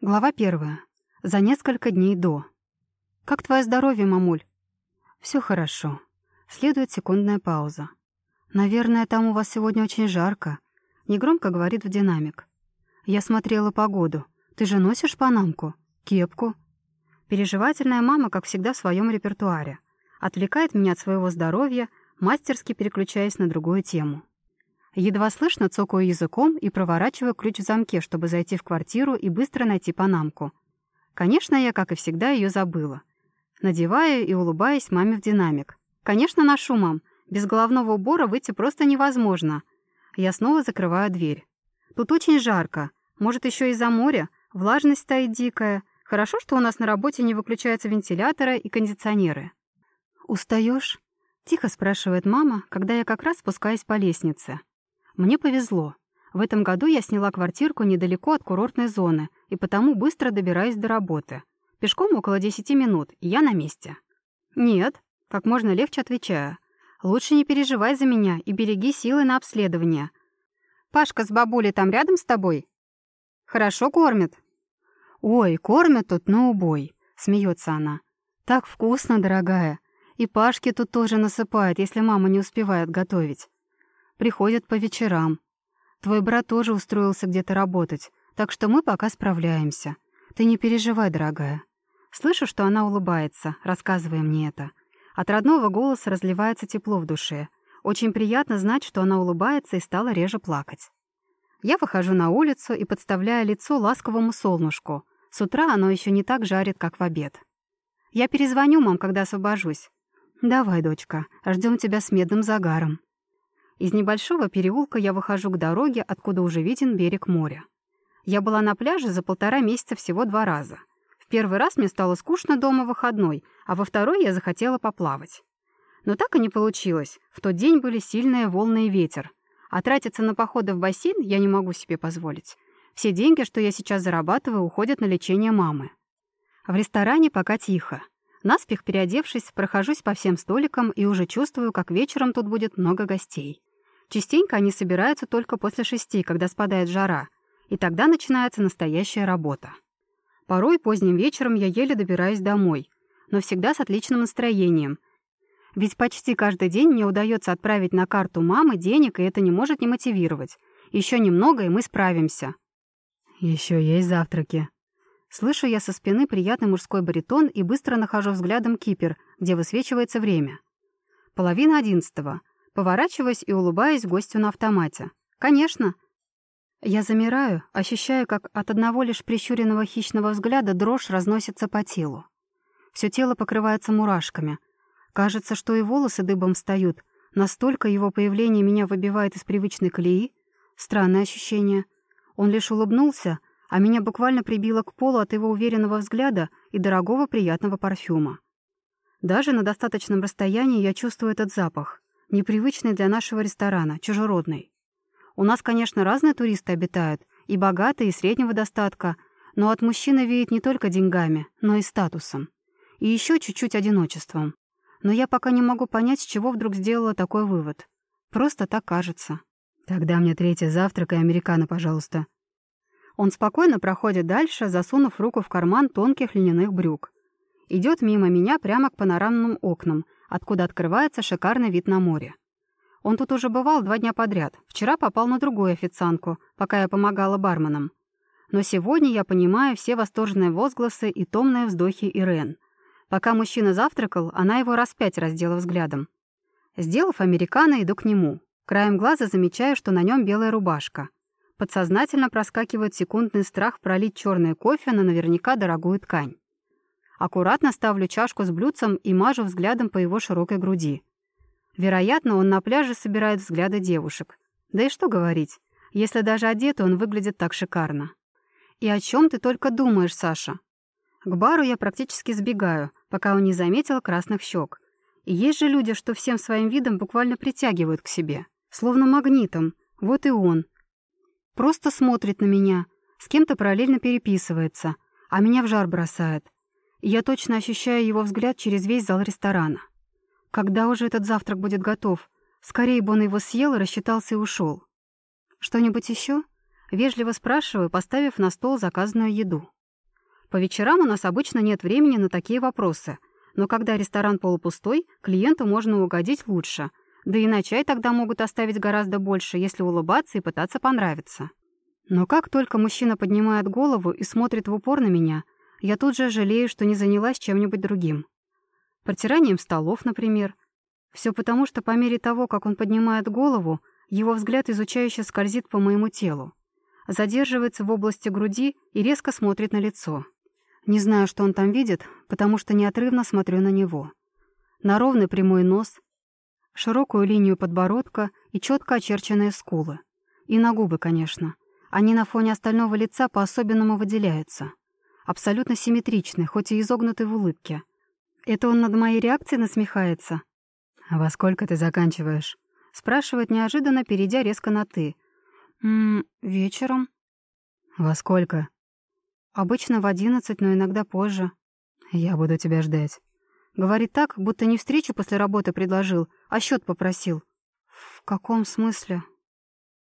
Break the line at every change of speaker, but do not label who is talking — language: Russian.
Глава первая. За несколько дней до. «Как твое здоровье, мамуль?» Все хорошо». Следует секундная пауза. «Наверное, там у вас сегодня очень жарко», — негромко говорит в динамик. «Я смотрела погоду. Ты же носишь панамку? Кепку?» Переживательная мама, как всегда, в своем репертуаре. Отвлекает меня от своего здоровья, мастерски переключаясь на другую тему. Едва слышно цокаю языком и проворачиваю ключ в замке, чтобы зайти в квартиру и быстро найти панамку. Конечно, я, как и всегда, ее забыла. Надеваю и улыбаясь маме в динамик. «Конечно, ношу, мам. Без головного убора выйти просто невозможно». Я снова закрываю дверь. «Тут очень жарко. Может, еще из-за моря? Влажность стоит дикая. Хорошо, что у нас на работе не выключаются вентиляторы и кондиционеры». «Устаешь?» — тихо спрашивает мама, когда я как раз спускаюсь по лестнице. Мне повезло. В этом году я сняла квартирку недалеко от курортной зоны и потому быстро добираюсь до работы. Пешком около 10 минут, и я на месте. Нет, как можно легче отвечаю. Лучше не переживай за меня и береги силы на обследование. Пашка с бабулей там рядом с тобой? Хорошо кормят? Ой, кормят тут на убой, смеется она. Так вкусно, дорогая. И Пашке тут тоже насыпают, если мама не успевает готовить. Приходят по вечерам. Твой брат тоже устроился где-то работать, так что мы пока справляемся. Ты не переживай, дорогая. Слышу, что она улыбается, рассказывая мне это. От родного голоса разливается тепло в душе. Очень приятно знать, что она улыбается и стала реже плакать. Я выхожу на улицу и подставляю лицо ласковому солнышку. С утра оно еще не так жарит, как в обед. Я перезвоню, мам, когда освобожусь. Давай, дочка, ждем тебя с медным загаром. Из небольшого переулка я выхожу к дороге, откуда уже виден берег моря. Я была на пляже за полтора месяца всего два раза. В первый раз мне стало скучно дома выходной, а во второй я захотела поплавать. Но так и не получилось. В тот день были сильные волны и ветер. А тратиться на походы в бассейн я не могу себе позволить. Все деньги, что я сейчас зарабатываю, уходят на лечение мамы. В ресторане пока тихо. Наспех переодевшись, прохожусь по всем столикам и уже чувствую, как вечером тут будет много гостей. Частенько они собираются только после шести, когда спадает жара, и тогда начинается настоящая работа. Порой поздним вечером я еле добираюсь домой, но всегда с отличным настроением. Ведь почти каждый день мне удается отправить на карту мамы денег, и это не может не мотивировать. Еще немного, и мы справимся. Еще есть завтраки. Слышу я со спины приятный мужской баритон и быстро нахожу взглядом кипер, где высвечивается время. Половина одиннадцатого. Поворачиваясь и улыбаясь гостю на автомате. «Конечно!» Я замираю, ощущаю, как от одного лишь прищуренного хищного взгляда дрожь разносится по телу. Все тело покрывается мурашками. Кажется, что и волосы дыбом встают. Настолько его появление меня выбивает из привычной колеи. Странное ощущение. Он лишь улыбнулся, а меня буквально прибило к полу от его уверенного взгляда и дорогого приятного парфюма. Даже на достаточном расстоянии я чувствую этот запах непривычный для нашего ресторана, чужеродный. У нас, конечно, разные туристы обитают, и богатые, и среднего достатка, но от мужчины веет не только деньгами, но и статусом. И еще чуть-чуть одиночеством. Но я пока не могу понять, с чего вдруг сделала такой вывод. Просто так кажется. Тогда мне третий завтрак и американо, пожалуйста. Он спокойно проходит дальше, засунув руку в карман тонких льняных брюк. Идет мимо меня прямо к панорамным окнам — откуда открывается шикарный вид на море. Он тут уже бывал два дня подряд. Вчера попал на другую официантку, пока я помогала барменам. Но сегодня я понимаю все восторженные возгласы и томные вздохи Ирен. Пока мужчина завтракал, она его раз пять раздела взглядом. Сделав американо, иду к нему. Краем глаза замечаю, что на нем белая рубашка. Подсознательно проскакивает секундный страх пролить черный кофе на наверняка дорогую ткань. Аккуратно ставлю чашку с блюдцем и мажу взглядом по его широкой груди. Вероятно, он на пляже собирает взгляды девушек. Да и что говорить, если даже одетый он выглядит так шикарно. И о чем ты только думаешь, Саша? К бару я практически сбегаю, пока он не заметил красных щек. Есть же люди, что всем своим видом буквально притягивают к себе. Словно магнитом. Вот и он. Просто смотрит на меня, с кем-то параллельно переписывается, а меня в жар бросает. Я точно ощущаю его взгляд через весь зал ресторана. Когда уже этот завтрак будет готов? Скорее бы он его съел, рассчитался и ушел. Что-нибудь еще? Вежливо спрашиваю, поставив на стол заказанную еду. По вечерам у нас обычно нет времени на такие вопросы. Но когда ресторан полупустой, клиенту можно угодить лучше. Да и на чай тогда могут оставить гораздо больше, если улыбаться и пытаться понравиться. Но как только мужчина поднимает голову и смотрит в упор на меня, я тут же жалею, что не занялась чем-нибудь другим. Протиранием столов, например. Все потому, что по мере того, как он поднимает голову, его взгляд изучающе скользит по моему телу. Задерживается в области груди и резко смотрит на лицо. Не знаю, что он там видит, потому что неотрывно смотрю на него. На ровный прямой нос, широкую линию подбородка и четко очерченные скулы. И на губы, конечно. Они на фоне остального лица по-особенному выделяются. Абсолютно симметричны, хоть и изогнуты в улыбке. Это он над моей реакцией насмехается? «А во сколько ты заканчиваешь?» Спрашивает неожиданно, перейдя резко на «ты». «Ммм, вечером». «Во сколько?» «Обычно в одиннадцать, но иногда позже». «Я буду тебя ждать». Говорит так, будто не встречу после работы предложил, а счет попросил. «В каком смысле?»